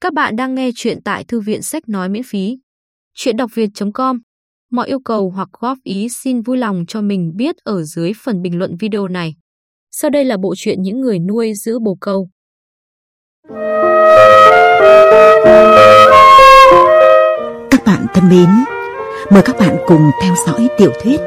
Các bạn đang nghe chuyện tại thư viện sách nói miễn phí. Chuyện đọc việt.com Mọi yêu cầu hoặc góp ý xin vui lòng cho mình biết ở dưới phần bình luận video này. Sau đây là bộ truyện những người nuôi giữ bồ câu. Các bạn thân mến, mời các bạn cùng theo dõi tiểu thuyết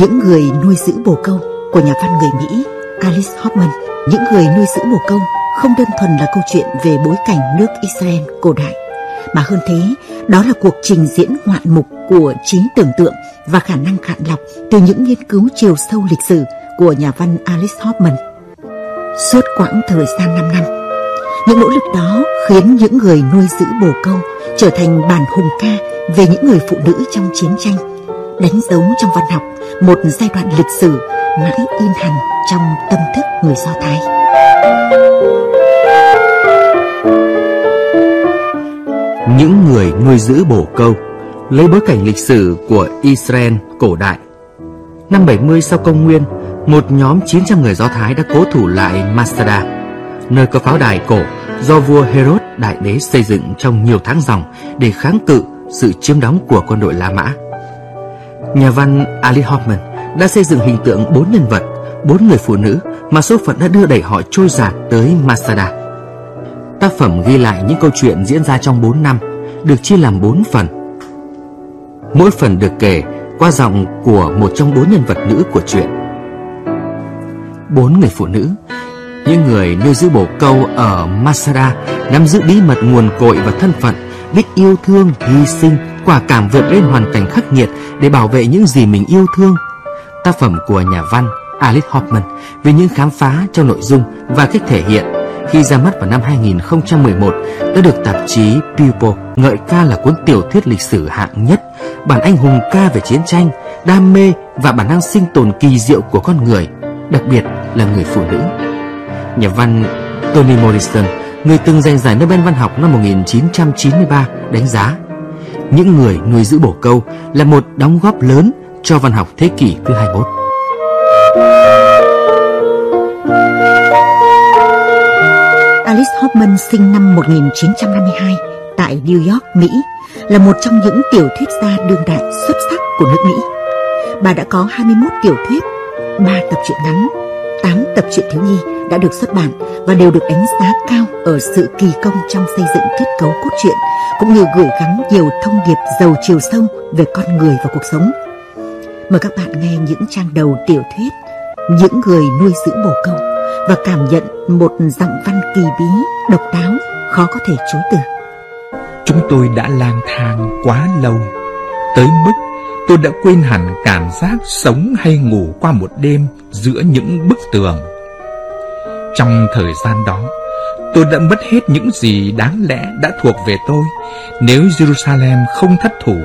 Những người nuôi giữ bồ câu của nhà văn người Mỹ Alice Hoffman. Những người nuôi giữ bồ câu không đơn thuần là câu chuyện về bối cảnh nước Israel cổ đại, mà hơn thế, đó là cuộc trình diễn ngoạn mục của trí tưởng tượng và khả năng khạn lọc từ những nghiên cứu chiều sâu lịch sử của nhà văn Alice Hoffman. Suốt quãng thời gian 5 năm, những nỗ lực đó khiến những người nuôi giữ bồ câu trở thành bản hùng ca về những người phụ nữ trong chiến tranh, đánh dấu trong văn học một giai đoạn lịch sử mãi in hằn trong tâm thức người Do Thái. Những người nuôi giữ bồ câu lấy bối cảnh lịch sử của Israel cổ đại. Năm 70 sau công nguyên, một nhóm 900 người Do Thái đã cố thủ lại Masada, nơi có pháo đài cổ do vua Herod đại đế xây dựng trong nhiều tháng dòng để kháng cự sự chiếm đóng của quân đội La Mã. Nhà văn Ali Hoffman đã xây dựng hình tượng bốn nhân vật, bốn người phụ nữ mà số phận đã đưa đẩy họ trôi dạt tới Masada. Tác phẩm ghi lại những câu chuyện diễn ra trong 4 năm, được chia làm 4 phần. Mỗi phần được kể qua giọng của một trong bốn nhân vật nữ của truyện. Bốn người phụ nữ, những người nuôi giữ bồ câu ở Masada nắm giữ bí mật nguồn cội và thân phận, biết yêu thương, hy sinh, quả cảm vượt lên hoàn cảnh khắc nghiệt để bảo vệ những gì mình yêu thương. Tác phẩm của nhà văn Alice Hoffman về những khám phá trong nội dung và cách thể hiện khi ra mắt vào năm 2011 đã được tạp chí People ngợi ca là cuốn tiểu thuyết lịch sử hạng nhất, bản anh hùng ca về chiến tranh, đam mê và bản năng sinh tồn kỳ diệu của con người, đặc biệt là người phụ nữ. Nhà văn Toni Morrison, người từng giành giải Nobel văn học năm 1993 đánh giá những người nuôi giữ bồ câu là một đóng góp lớn cho văn học thế kỷ thứ 21. Alice Hoffman sinh năm 1952 tại New York, Mỹ, là một trong những tiểu thuyết gia đương đại xuất sắc của nước Mỹ. Bà đã có 21 tiểu thuyết, 3 tập truyện ngắn, 8 tập truyện thiếu nhi đã được xuất bản và đều được đánh giá cao ở sự kỳ công trong xây dựng kết cấu cốt truyện cũng như gửi gắm nhiều thông điệp giàu chiều sâu về con người và cuộc sống. Mời các bạn nghe những trang đầu tiểu thuyết Những người nuôi dưỡng bồ câu và cảm nhận một giọng văn kỳ bí, độc đáo, khó có thể chối từ. Chúng tôi đã lang thang quá lâu, tới mức tôi đã quên hẳn cảm giác sống hay ngủ qua một đêm giữa những bức tường. Trong thời gian đó, tôi đã mất hết những gì đáng lẽ đã thuộc về tôi nếu Jerusalem không thất thủ.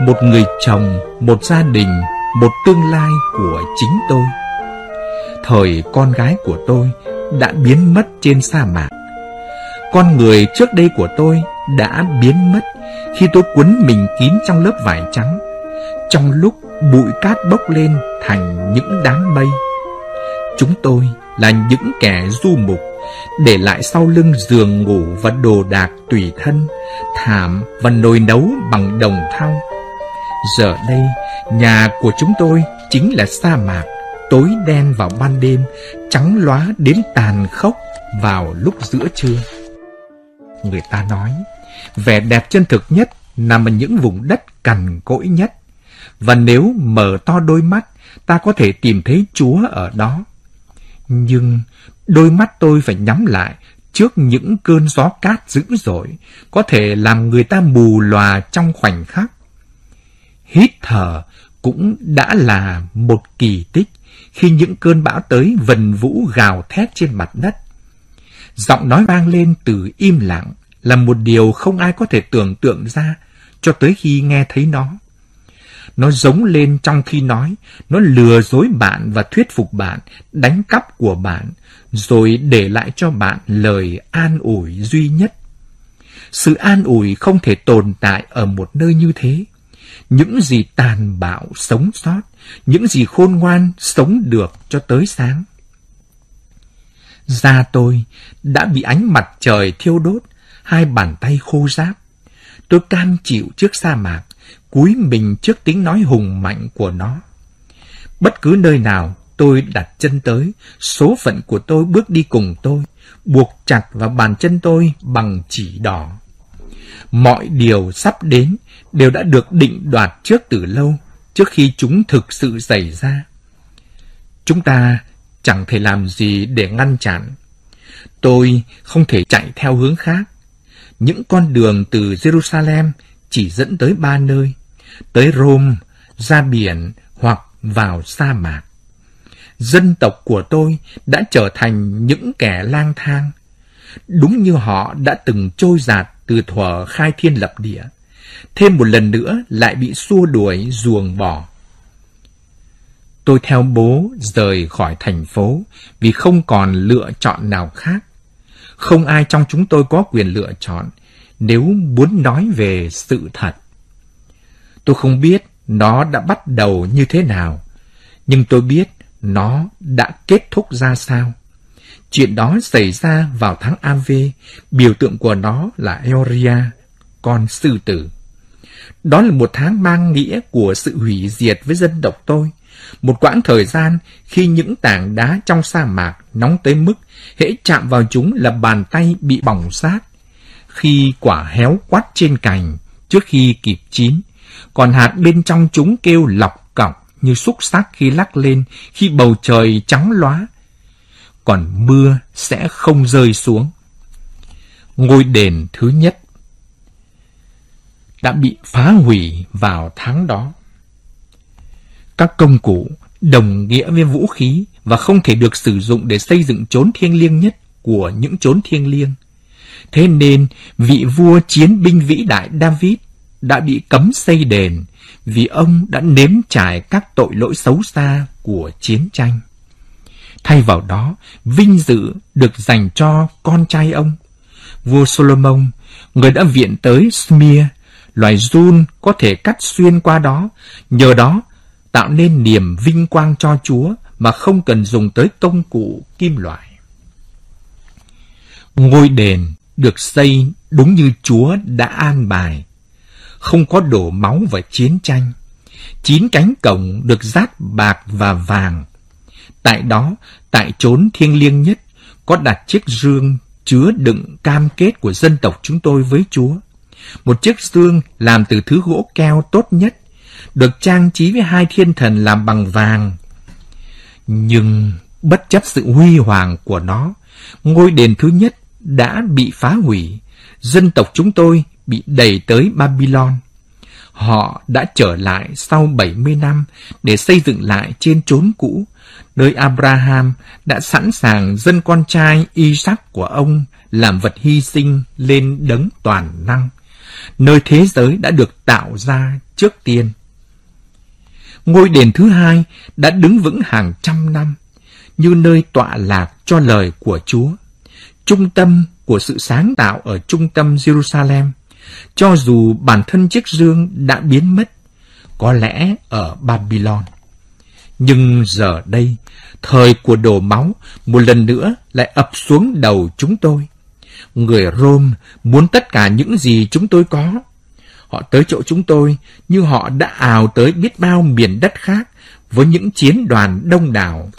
Một người chồng, một gia đình, một tương lai của chính tôi. Thời con gái của tôi đã biến mất trên sa mạc. Con người trước đây của tôi đã biến mất khi tôi quấn mình kín trong lớp vải trắng, trong lúc bụi cát bốc lên thành những đám mây. Chúng tôi là những kẻ du mục, để lại sau lưng giường ngủ và đồ đạc tùy thân, thảm và nồi nấu bằng đồng thau. Giờ đây, nhà của chúng tôi chính là sa mạc, tối đen vào ban đêm, trắng lóa đến tàn khốc vào lúc giữa trưa. Người ta nói, vẻ đẹp chân thực nhất nằm ở những vùng đất cằn cỗi nhất. Và nếu mở to đôi mắt, ta có thể tìm thấy Chúa ở đó. Nhưng đôi mắt tôi phải nhắm lại trước những cơn gió cát dữ dội, có thể làm người ta mù lòa trong khoảnh khắc. Hít thở cũng đã là một kỳ tích khi những cơn bão tới vần vũ gào thét trên mặt đất. Giọng nói vang lên từ im lặng là một điều không ai có thể tưởng tượng ra cho tới khi nghe thấy nó. Nó giống lên trong khi nói, nó lừa dối bạn và thuyết phục bạn, đánh cắp của bạn, rồi để lại cho bạn lời an ủi duy nhất. Sự an ủi không thể tồn tại ở một nơi như thế. Những gì tàn bạo sống sót, những gì khôn ngoan sống được cho tới sáng. Da tôi đã bị ánh mặt trời thiêu đốt, hai bàn tay khô ráp. Tôi cam chịu trước sa mạc, cúi mình trước tiếng nói hùng mạnh của nó. Bất cứ nơi nào tôi đặt chân tới, số phận của tôi bước đi cùng tôi, buộc chặt vào bàn chân tôi bằng chỉ đỏ. Mọi điều sắp đến đều đã được định đoạt trước từ lâu, trước khi chúng thực sự xảy ra. Chúng ta chẳng thể làm gì để ngăn chặn. Tôi không thể chạy theo hướng khác. Những con đường từ Jerusalem chỉ dẫn tới ba nơi, tới Rome, ra biển hoặc vào sa mạc. Dân tộc của tôi đã trở thành những kẻ lang thang, đúng như họ đã từng trôi giạt từ thuở khai thiên lập địa, thêm một lần nữa lại bị xua đuổi ruồng bỏ. Tôi theo bố rời khỏi thành phố vì không còn lựa chọn nào khác. Không ai trong chúng tôi có quyền lựa chọn nếu muốn nói về sự thật. Tôi không biết nó đã bắt đầu như thế nào, nhưng tôi biết nó đã kết thúc ra sao. Chuyện đó xảy ra vào tháng Av, biểu tượng của nó là Eoria, con sư tử. Đó là một tháng mang nghĩa của sự hủy diệt với dân tộc tôi, một quãng thời gian khi những tảng đá trong sa mạc nóng tới mức hễ chạm vào chúng là bàn tay bị bỏng sát. Khi quả héo quắt trên cành trước khi kịp chín, còn hạt bên trong chúng kêu lọc cọc như xúc sắc khi lắc lên khi bầu trời trắng lóa. Còn mưa sẽ không rơi xuống. Ngôi đền thứ nhất đã bị phá hủy vào tháng đó. Các công cụ đồng nghĩa với vũ khí và không thể được sử dụng để xây dựng chốn thiêng liêng nhất của những chốn thiêng liêng. Thế nên, vị vua chiến binh vĩ đại David đã bị cấm xây đền vì ông đã nếm trải các tội lỗi xấu xa của chiến tranh. Thay vào đó, vinh dự được dành cho con trai ông. Vua Solomon, người đã viện tới Smir, loài run có thể cắt xuyên qua đó, nhờ đó tạo nên niềm vinh quang cho Chúa mà không cần dùng tới công cụ kim loại. Ngôi đền được xây đúng như Chúa đã an bài, không có đổ máu và chiến tranh. Chín cánh cổng được rát bạc và vàng. Tại đó, tại chốn thiêng liêng nhất, có đặt chiếc rương chứa đựng cam kết của dân tộc chúng tôi với Chúa. Một chiếc xương làm từ thứ gỗ keo tốt nhất, được trang trí với hai thiên thần làm bằng vàng. Nhưng bất chấp sự huy hoàng của nó, ngôi đền thứ nhất đã bị phá hủy. Dân tộc chúng tôi bị đẩy tới Babylon. Họ đã trở lại sau 70 năm để xây dựng lại trên chốn cũ, nơi Abraham đã sẵn sàng dân con trai Isaac của ông làm vật hy sinh lên đấng toàn năng nơi thế giới đã được tạo ra trước tiên. Ngôi đền thứ hai đã đứng vững hàng trăm năm, như nơi tọa lạc cho lời của Chúa, trung tâm của sự sáng tạo ở trung tâm Jerusalem, cho dù bản thân chiếc dương đã biến mất, có lẽ ở Babylon. Nhưng giờ đây, thời của đổ máu một lần nữa lại ập xuống đầu chúng tôi. Người Rome muốn tất cả những gì chúng tôi có. Họ tới chỗ chúng tôi như họ đã ào tới biết bao miền đất khác với những chiến đoàn đông đảo.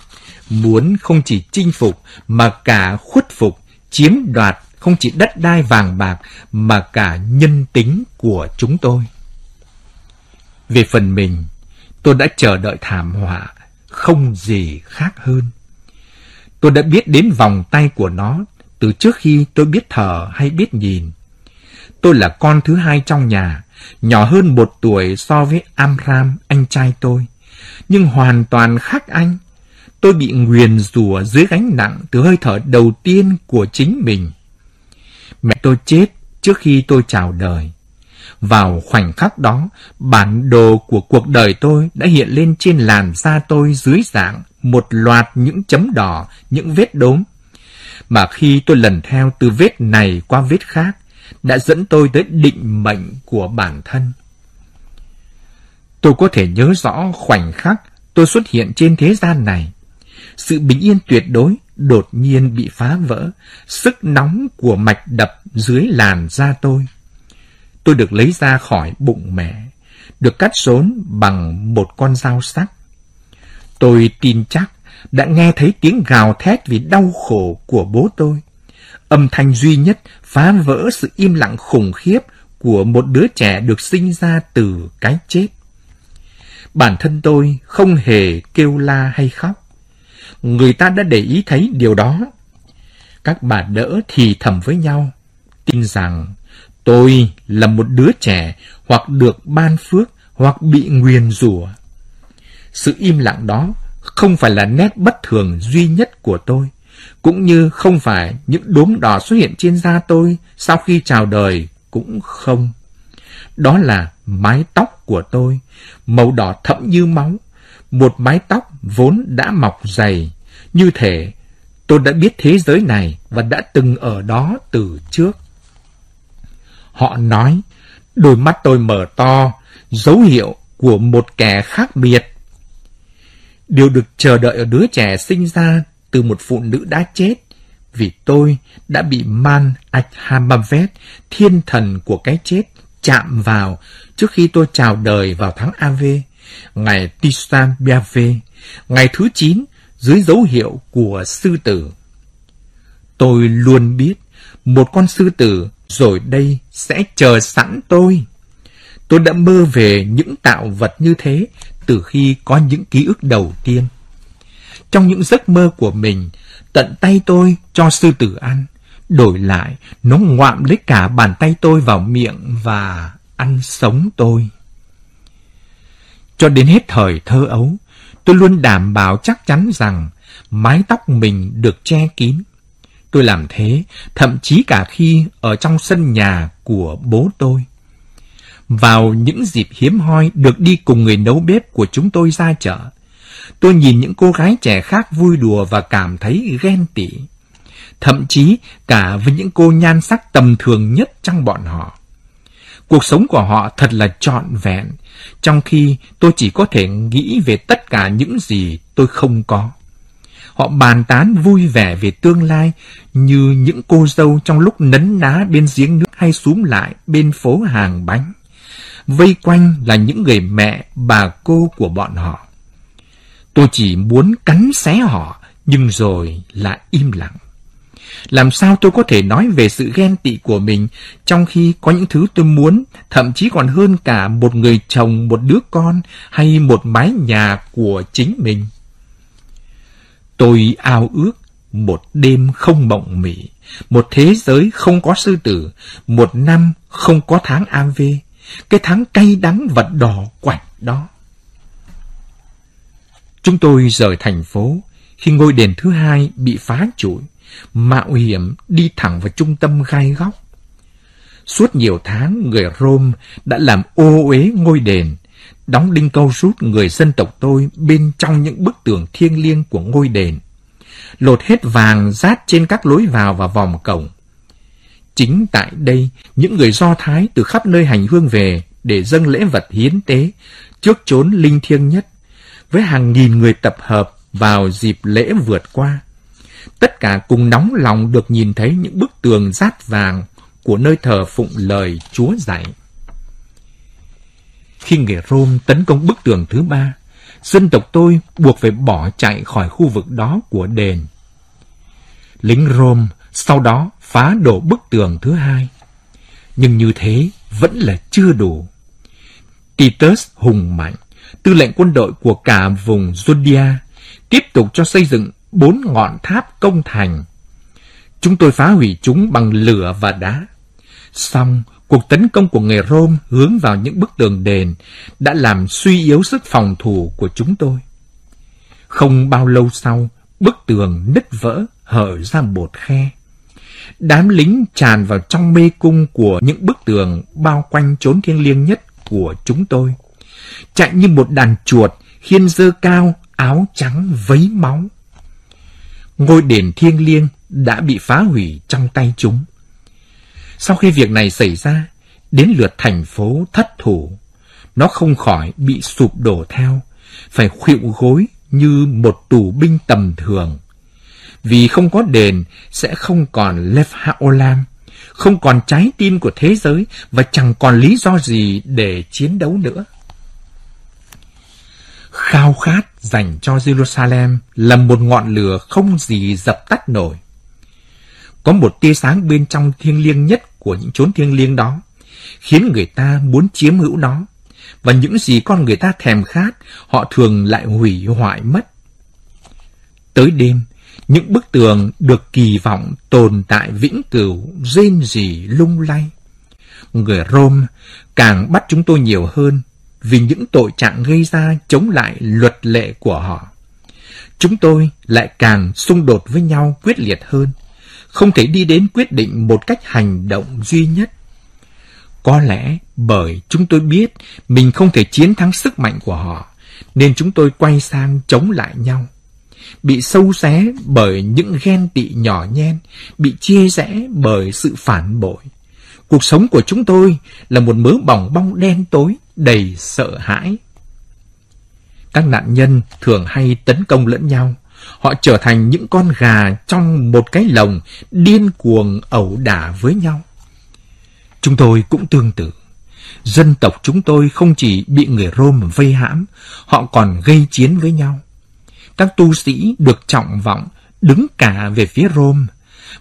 Muốn không chỉ chinh phục mà cả khuất phục, chiếm đoạt không chỉ đất đai vàng bạc mà cả nhân tính của chúng tôi. Về phần mình, tôi đã chờ đợi thảm họa, không gì khác hơn. Tôi đã biết đến vòng tay của nó từ trước khi tôi biết thở hay biết nhìn. Tôi là con thứ hai trong nhà, nhỏ hơn một tuổi so với Amram, anh trai tôi. Nhưng hoàn toàn khác anh. Tôi bị nguyền rủa dưới gánh nặng từ hơi thở đầu tiên của chính mình. Mẹ tôi chết trước khi tôi chào đời. Vào khoảnh khắc đó, bản đồ của cuộc đời tôi đã hiện lên trên làn da tôi dưới dạng một loạt những chấm đỏ, những vết đốm mà khi tôi lần theo từ vết này qua vết khác, đã dẫn tôi tới định mệnh của bản thân. Tôi có thể nhớ rõ khoảnh khắc tôi xuất hiện trên thế gian này. Sự bình yên tuyệt đối đột nhiên bị phá vỡ, sức nóng của mạch đập dưới làn da tôi. Tôi được lấy ra khỏi bụng mẹ, được cắt rốn bằng một con dao sắc. Tôi tin chắc đã nghe thấy tiếng gào thét vì đau khổ của bố tôi. Âm thanh duy nhất phá vỡ sự im lặng khủng khiếp của một đứa trẻ được sinh ra từ cái chết. Bản thân tôi không hề kêu la hay khóc. Người ta đã để ý thấy điều đó. Các bà đỡ thì thầm với nhau, tin rằng tôi là một đứa trẻ hoặc được ban phước hoặc bị nguyền rủa. Sự im lặng đó không phải là nét bất thường duy nhất của tôi, cũng như không phải những đốm đỏ xuất hiện trên da tôi sau khi chào đời cũng không. Đó là mái tóc của tôi, màu đỏ thẫm như máu, một mái tóc vốn đã mọc dày, như thể tôi đã biết thế giới này và đã từng ở đó từ trước. Họ nói, đôi mắt tôi mở to, dấu hiệu của một kẻ khác biệt. Điều được chờ đợi ở đứa trẻ sinh ra từ một phụ nữ đã chết, vì tôi đã bị Man Achamavet, thiên thần của cái chết, chạm vào trước khi tôi chào đời vào tháng AV, ngày Tistan Biave, ngày thứ 9 dưới dấu hiệu của sư tử. Tôi luôn biết một con sư tử rồi đây sẽ chờ sẵn tôi. Tôi đã mơ về những tạo vật như thế từ khi có những ký ức đầu tiên. Trong những giấc mơ của mình, tận tay tôi cho sư tử ăn. Đổi lại, nó ngoạm lấy cả bàn tay tôi vào miệng và ăn sống tôi. Cho đến hết thời thơ ấu, tôi luôn đảm bảo chắc chắn rằng mái tóc mình được che kín. Tôi làm thế, thậm chí cả khi ở trong sân nhà của bố tôi. Vào những dịp hiếm hoi được đi cùng người nấu bếp của chúng tôi ra chợ, tôi nhìn những cô gái trẻ khác vui đùa và cảm thấy ghen tị. Thậm chí cả với những cô nhan sắc tầm thường nhất trong bọn họ. Cuộc sống của họ thật là trọn vẹn, trong khi tôi chỉ có thể nghĩ về tất cả những gì tôi không có. Họ bàn tán vui vẻ về tương lai như những cô dâu trong lúc nấn ná bên giếng nước hay xúm lại bên phố hàng bánh. Vây quanh là những người mẹ, bà cô của bọn họ. Tôi chỉ muốn cắn xé họ, nhưng rồi là im lặng. Làm sao tôi có thể nói về sự ghen tị của mình trong khi có những thứ tôi muốn, thậm chí còn hơn cả một người chồng, một đứa con hay một mái nhà của chính mình? Tôi ao ước một đêm không mộng mị, một thế giới không có sư tử, một năm không có tháng AV, cái tháng cay đắng và đỏ quạch đó. Chúng tôi rời thành phố khi ngôi đền thứ hai bị phá trụi, mạo hiểm đi thẳng vào trung tâm gai góc. Suốt nhiều tháng, người Rome đã làm ô uế ngôi đền, đóng đinh câu rút người dân tộc tôi bên trong những bức tường thiêng liêng của ngôi đền, lột hết vàng rát trên các lối vào và vòng cổng. Chính tại đây, những người Do Thái từ khắp nơi hành hương về để dâng lễ vật hiến tế trước chốn linh thiêng nhất, với hàng nghìn người tập hợp vào dịp lễ vượt qua. Tất cả cùng nóng lòng được nhìn thấy những bức tường rát vàng của nơi thờ phụng lời Chúa dạy. Khi người Rome tấn công bức tường thứ ba, dân tộc tôi buộc phải bỏ chạy khỏi khu vực đó của đền. Lính Rome sau đó phá đổ bức tường thứ hai. Nhưng như thế vẫn là chưa đủ. Titus hùng mạnh, tư lệnh quân đội của cả vùng Judea, tiếp tục cho xây dựng bốn ngọn tháp công thành. Chúng tôi phá hủy chúng bằng lửa và đá. Xong, cuộc tấn công của người Rome hướng vào những bức tường đền đã làm suy yếu sức phòng thủ của chúng tôi. Không bao lâu sau, bức tường nứt vỡ, hở ra một khe. Đám lính tràn vào trong mê cung của những bức tường bao quanh chốn thiêng liêng nhất của chúng tôi. Chạy như một đàn chuột, khiên dơ cao, áo trắng vấy máu. Ngôi đền thiêng liêng đã bị phá hủy trong tay chúng. Sau khi việc này xảy ra, đến lượt thành phố thất thủ, nó không khỏi bị sụp đổ theo, phải khuỵu gối như một tù binh tầm thường. Vì không có đền sẽ không còn Lev Haolam, không còn trái tim của thế giới và chẳng còn lý do gì để chiến đấu nữa. Khao khát dành cho Jerusalem là một ngọn lửa không gì dập tắt nổi. Có một tia sáng bên trong thiêng liêng nhất của những chốn thiêng liêng đó, khiến người ta muốn chiếm hữu nó, và những gì con người ta thèm khát, họ thường lại hủy hoại mất. Tới đêm, những bức tường được kỳ vọng tồn tại vĩnh cửu, rên rỉ lung lay. Người Rome càng bắt chúng tôi nhiều hơn vì những tội trạng gây ra chống lại luật lệ của họ. Chúng tôi lại càng xung đột với nhau quyết liệt hơn, không thể đi đến quyết định một cách hành động duy nhất. Có lẽ bởi chúng tôi biết mình không thể chiến thắng sức mạnh của họ, nên chúng tôi quay sang chống lại nhau. Bị sâu xé bởi những ghen tị nhỏ nhen, bị chia rẽ bởi sự phản bội. Cuộc sống của chúng tôi là một mớ bỏng bong đen tối, đầy sợ hãi. Các nạn nhân thường hay tấn công lẫn nhau. Họ trở thành những con gà trong một cái lồng điên cuồng ẩu đả với nhau. Chúng tôi cũng tương tự. Dân tộc chúng tôi không chỉ bị người Rome vây hãm, họ còn gây chiến với nhau. Các tu sĩ được trọng vọng đứng cả về phía Rome,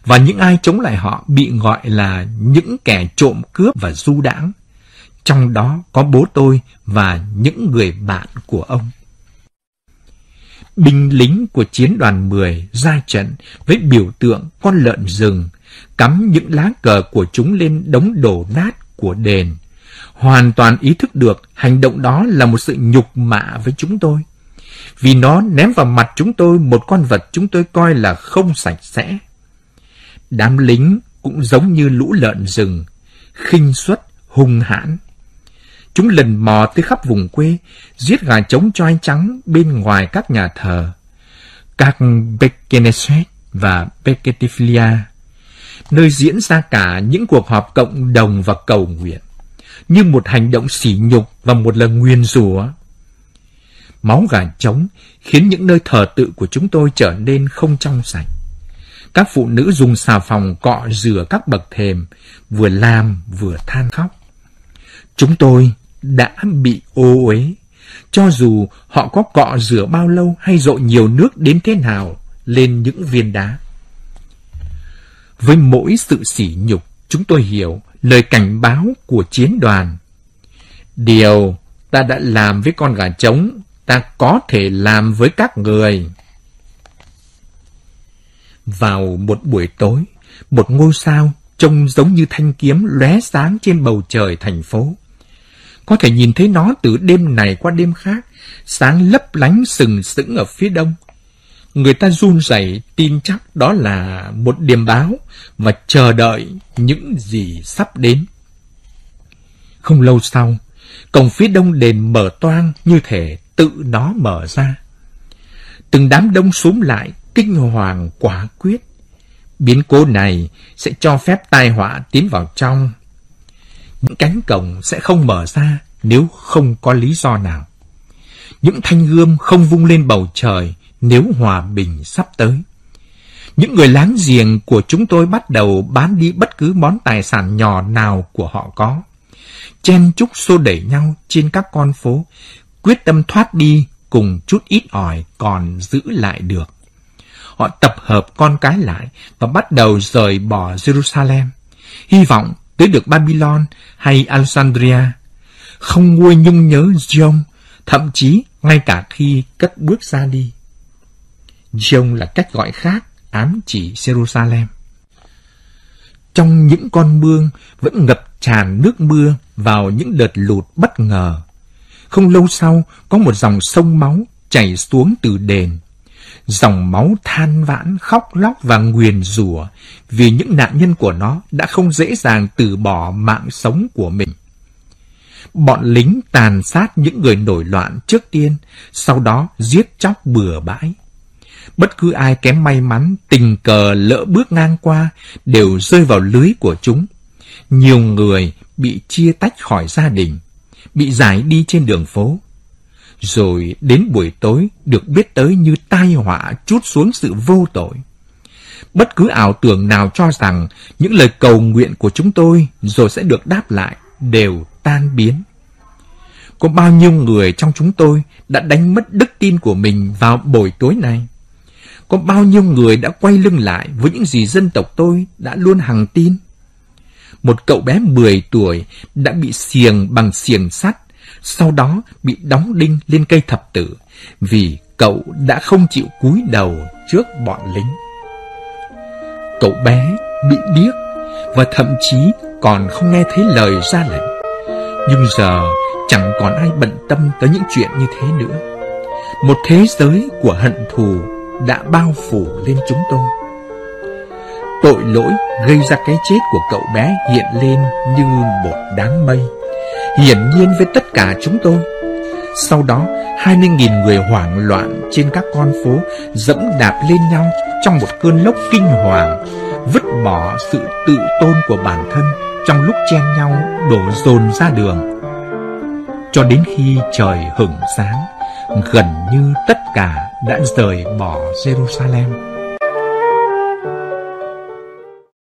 và những ai chống lại họ bị gọi là những kẻ trộm cướp và du đãng. Trong đó có bố tôi và những người bạn của ông. Binh lính của chiến đoàn 10 ra trận với biểu tượng con lợn rừng, cắm những lá cờ của chúng lên đống đổ nát của đền. Hoàn toàn ý thức được hành động đó là một sự nhục mạ với chúng tôi. Vì nó ném vào mặt chúng tôi một con vật chúng tôi coi là không sạch sẽ. Đám lính cũng giống như lũ lợn rừng, khinh suất, hung hãn. Chúng lần mò tới khắp vùng quê, giết gà trống choi trắng bên ngoài các nhà thờ. Các Bekeneset và Beketiflia, nơi diễn ra cả những cuộc họp cộng đồng và cầu nguyện, như một hành động sỉ nhục và một lần nguyền rủa. Máu gà trống khiến những nơi thờ tự của chúng tôi trở nên không trong sạch. Các phụ nữ dùng xà phòng cọ rửa các bậc thềm, vừa làm vừa than khóc. Chúng tôi đã bị ô uế, cho dù họ có cọ rửa bao lâu hay dội nhiều nước đến thế nào lên những viên đá. Với mỗi sự sỉ nhục, chúng tôi hiểu lời cảnh báo của chiến đoàn. Điều ta đã làm với con gà trống, ta có thể làm với các người. Vào một buổi tối, một ngôi sao trông giống như thanh kiếm lóe sáng trên bầu trời thành phố. Có thể nhìn thấy nó từ đêm này qua đêm khác, sáng lấp lánh sừng sững ở phía đông. Người ta run rẩy tin chắc đó là một điềm báo và chờ đợi những gì sắp đến. Không lâu sau, cổng phía đông đền mở toang như thể tự nó mở ra. Từng đám đông xúm lại, kinh hoàng quả quyết. Biến cố này sẽ cho phép tai họa tiến vào trong. Những cánh cổng sẽ không mở ra nếu không có lý do nào. Những thanh gươm không vung lên bầu trời nếu hòa bình sắp tới. Những người láng giềng của chúng tôi bắt đầu bán đi bất cứ món tài sản nhỏ nào của họ có. Chen chúc xô đẩy nhau trên các con phố, quyết tâm thoát đi cùng chút ít ỏi còn giữ lại được. Họ tập hợp con cái lại và bắt đầu rời bỏ Jerusalem, hy vọng tới được Babylon hay Alexandria, không nguôi nhung nhớ John, thậm chí ngay cả khi cất bước ra đi. John là cách gọi khác ám chỉ Jerusalem. Trong những con mương vẫn ngập tràn nước mưa vào những đợt lụt bất ngờ. Không lâu sau, có một dòng sông máu chảy xuống từ đền. Dòng máu than vãn, khóc lóc và nguyền rủa vì những nạn nhân của nó đã không dễ dàng từ bỏ mạng sống của mình. Bọn lính tàn sát những người nổi loạn trước tiên, sau đó giết chóc bừa bãi. Bất cứ ai kém may mắn, tình cờ lỡ bước ngang qua, đều rơi vào lưới của chúng. Nhiều người bị chia tách khỏi gia đình, bị giải đi trên đường phố. Rồi đến buổi tối được biết tới như tai họa chút xuống sự vô tội. Bất cứ ảo tưởng nào cho rằng những lời cầu nguyện của chúng tôi rồi sẽ được đáp lại đều tan biến. Có bao nhiêu người trong chúng tôi đã đánh mất đức tin của mình vào buổi tối này? Có bao nhiêu người đã quay lưng lại với những gì dân tộc tôi đã luôn hằng tin? Một cậu bé 10 tuổi đã bị xiềng bằng xiềng sắt, sau đó bị đóng đinh lên cây thập tử vì cậu đã không chịu cúi đầu trước bọn lính. Cậu bé bị điếc và thậm chí còn không nghe thấy lời ra lệnh. Nhưng giờ chẳng còn ai bận tâm tới những chuyện như thế nữa. Một thế giới của hận thù đã bao phủ lên chúng tôi. Tội lỗi gây ra cái chết của cậu bé hiện lên như một đám mây, hiển nhiên với tất cả chúng tôi. Sau đó, 20.000 người hoảng loạn trên các con phố dẫm đạp lên nhau trong một cơn lốc kinh hoàng, vứt bỏ sự tự tôn của bản thân trong lúc chen nhau đổ dồn ra đường. Cho đến khi trời hửng sáng, gần như tất cả đã rời bỏ Jerusalem.